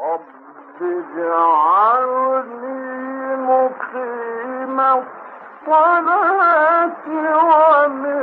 رب اجعلني مقيم الصلاة ومن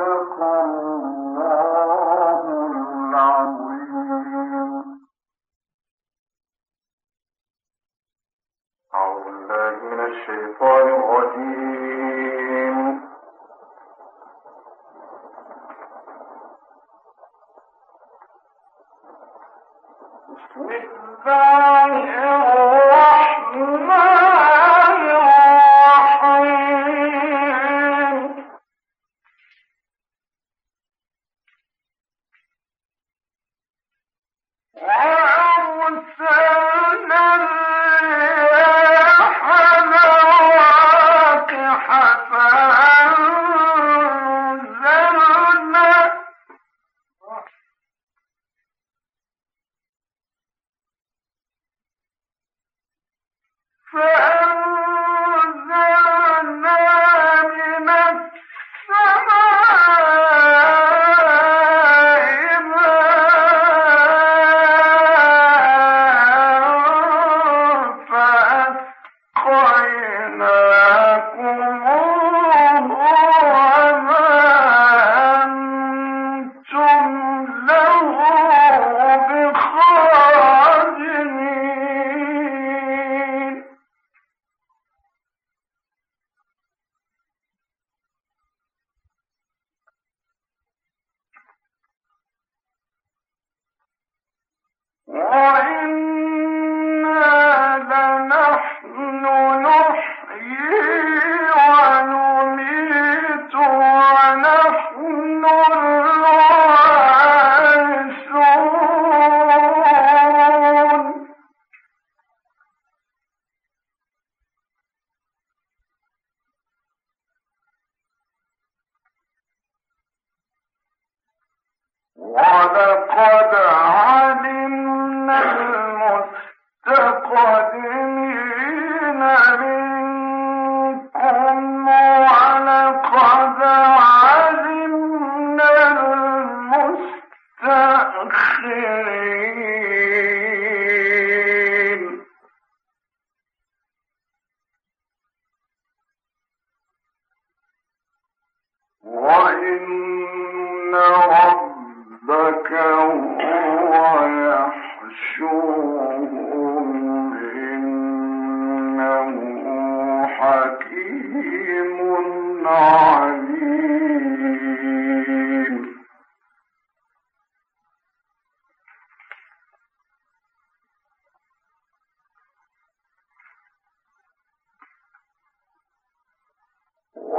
خلقته ولقد علمنا المستقيم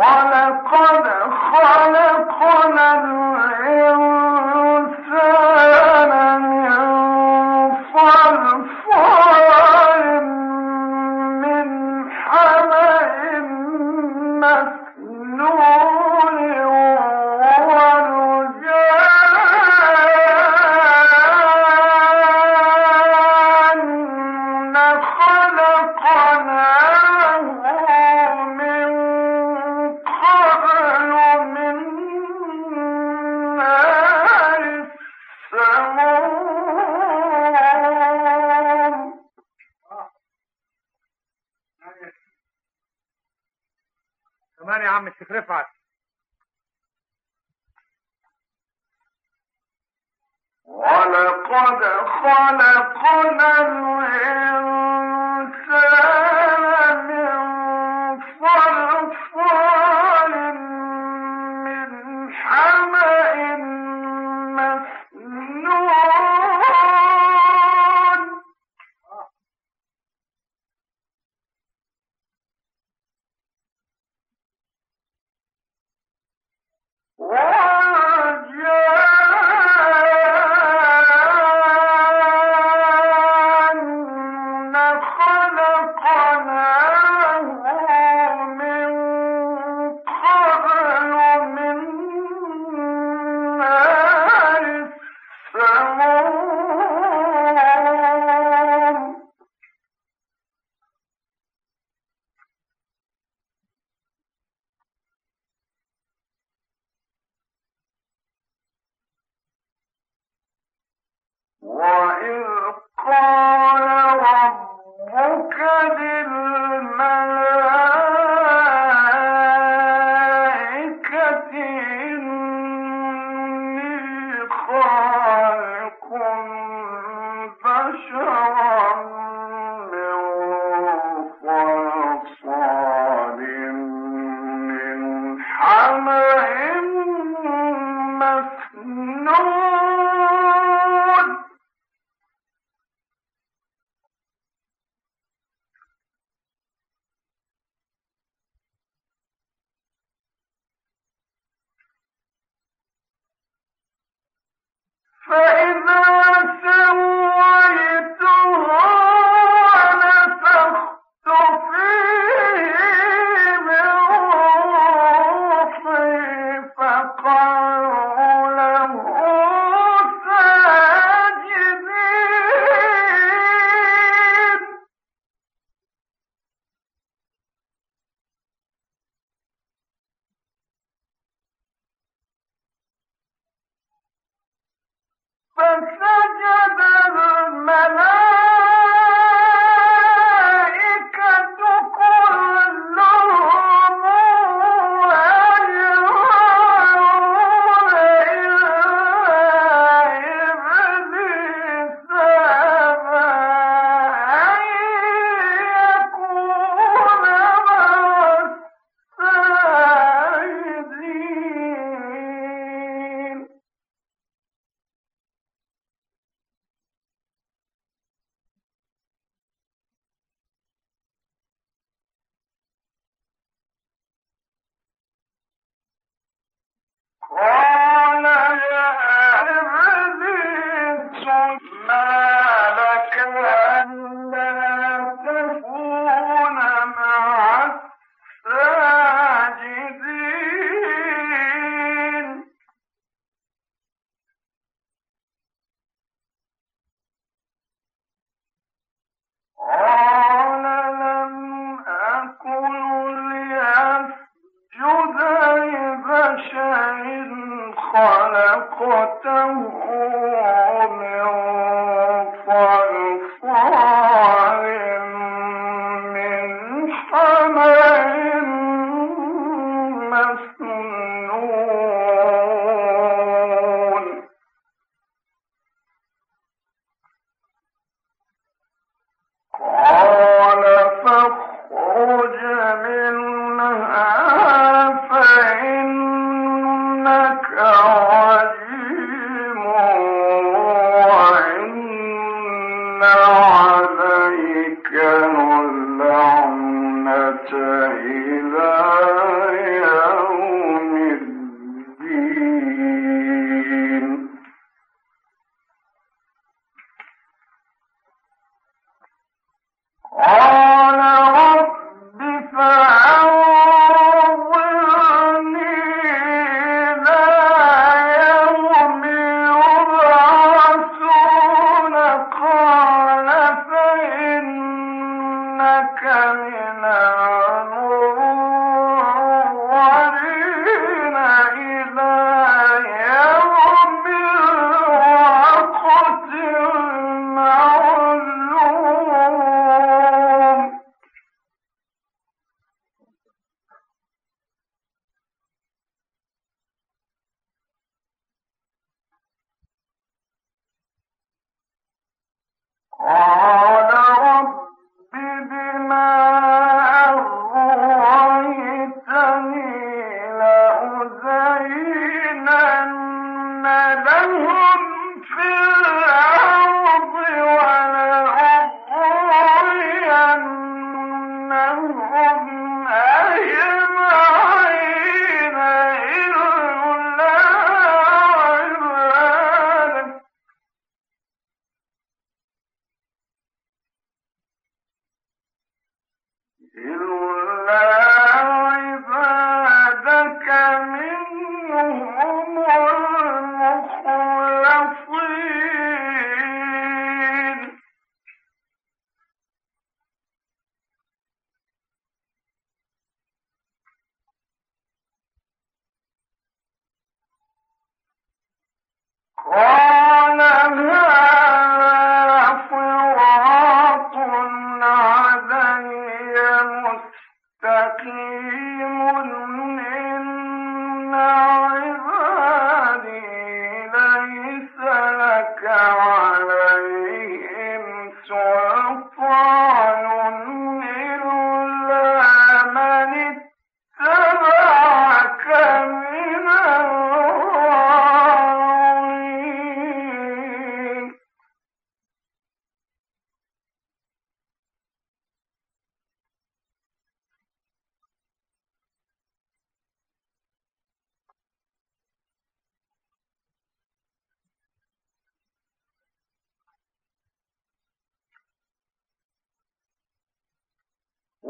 خلق رفعت. ولقد خلقنا الإنسان وإذ قال ربك للملائكة له قال يا منها قال قال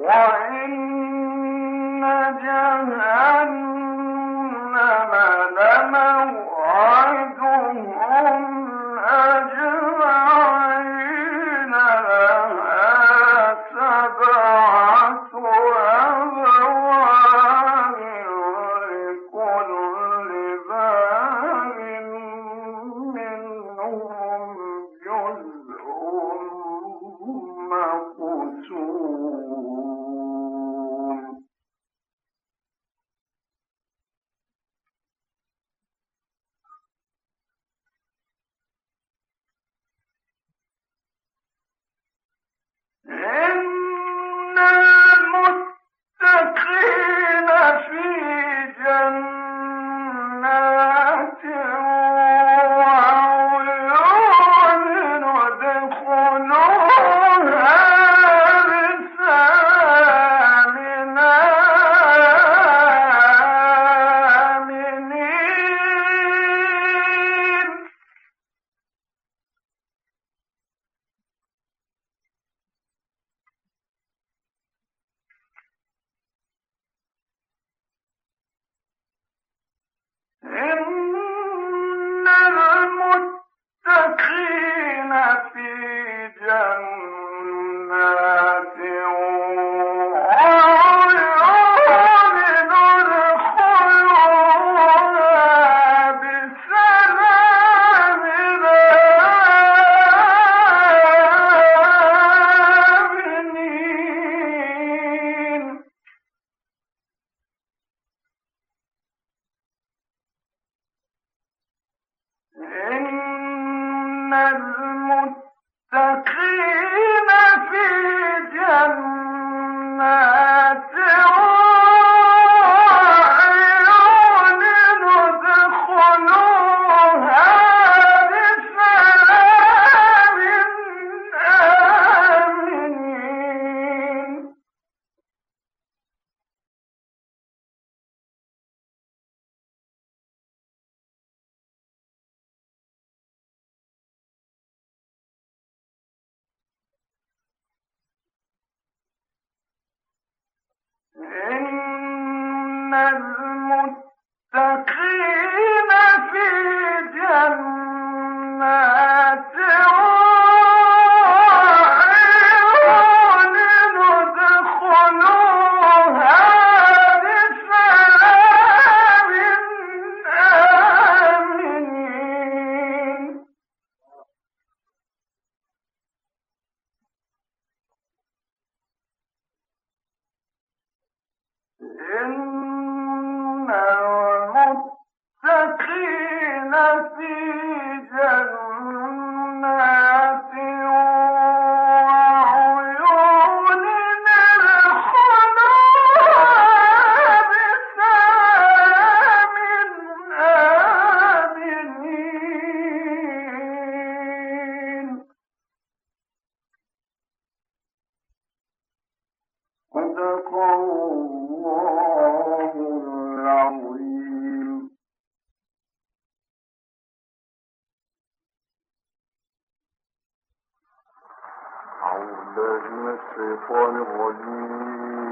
وإن جهنم لموعدهم مَّا الشيطان الرجيم.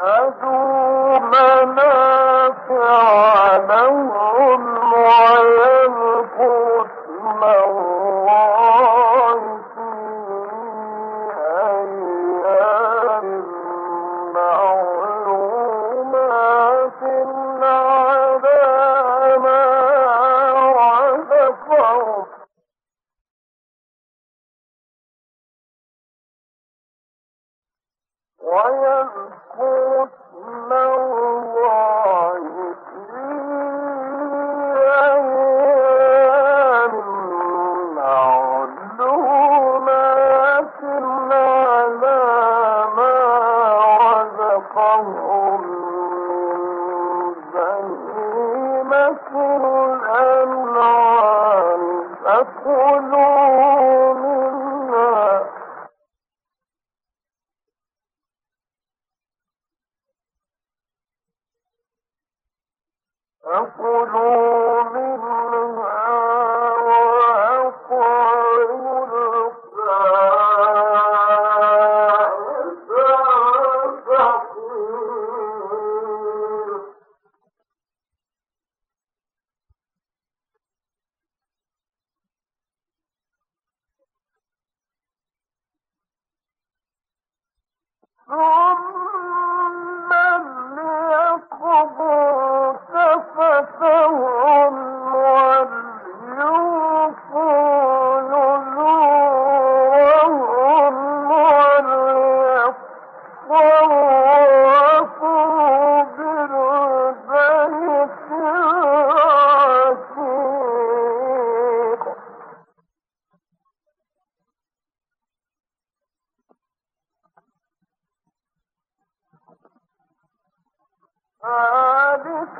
يشهدوا فكلوا منها ذلك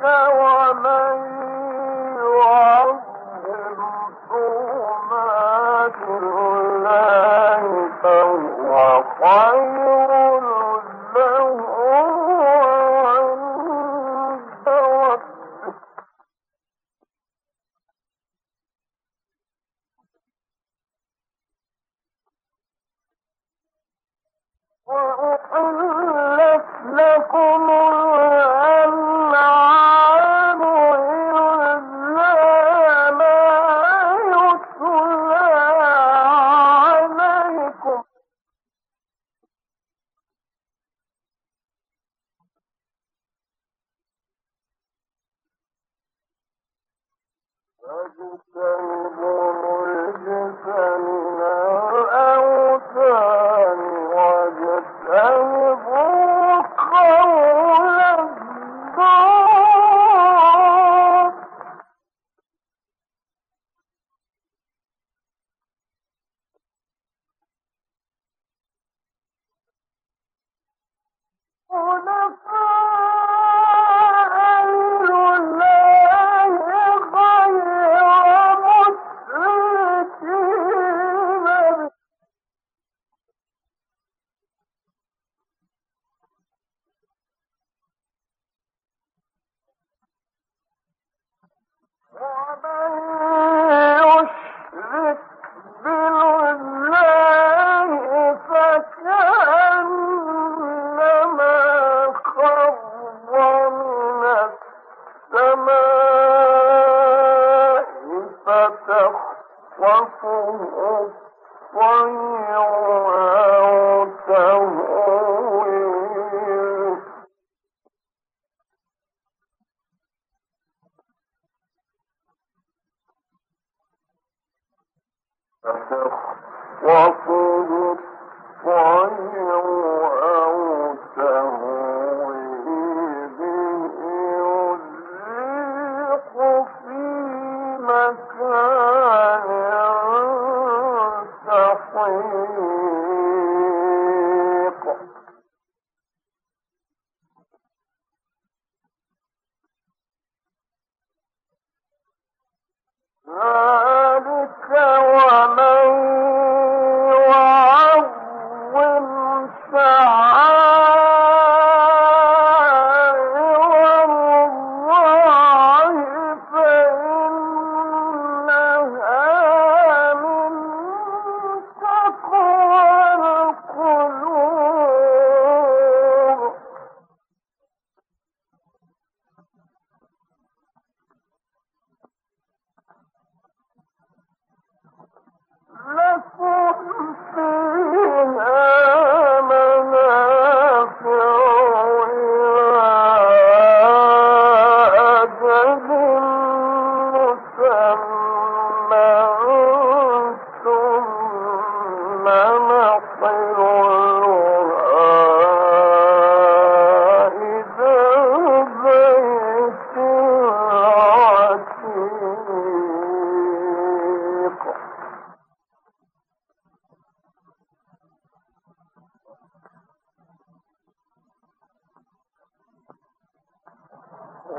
وتخطفه الطير أو تهوى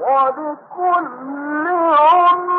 قلوبهم والصابرين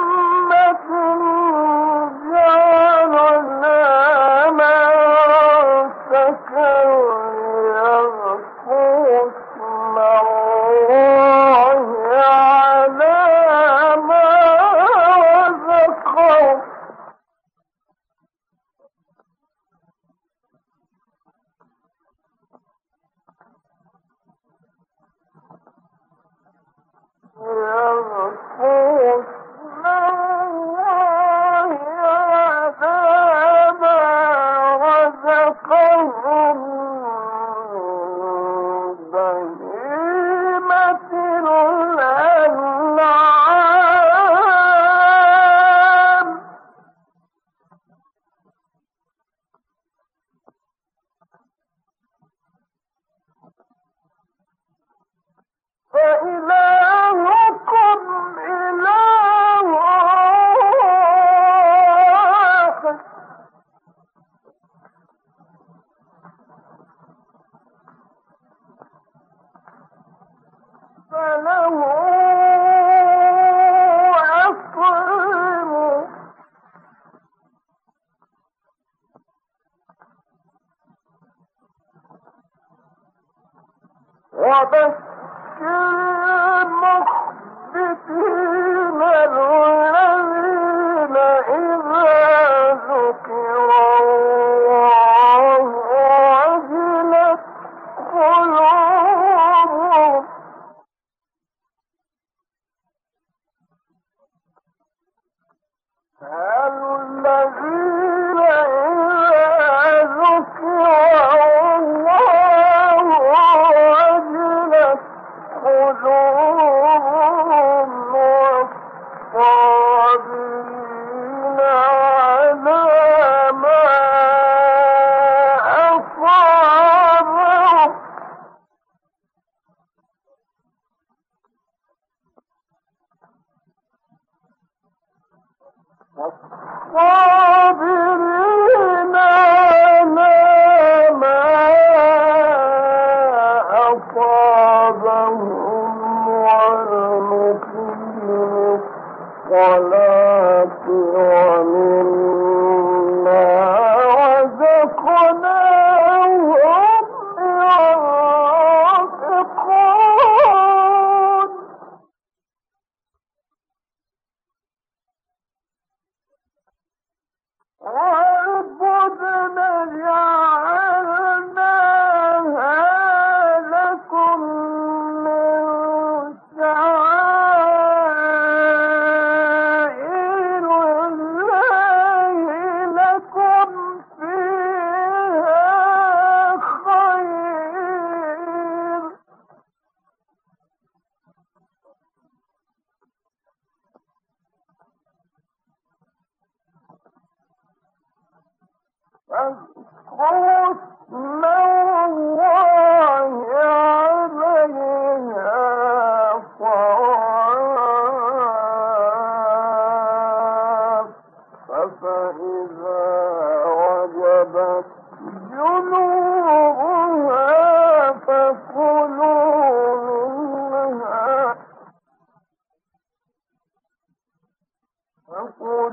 فكلوا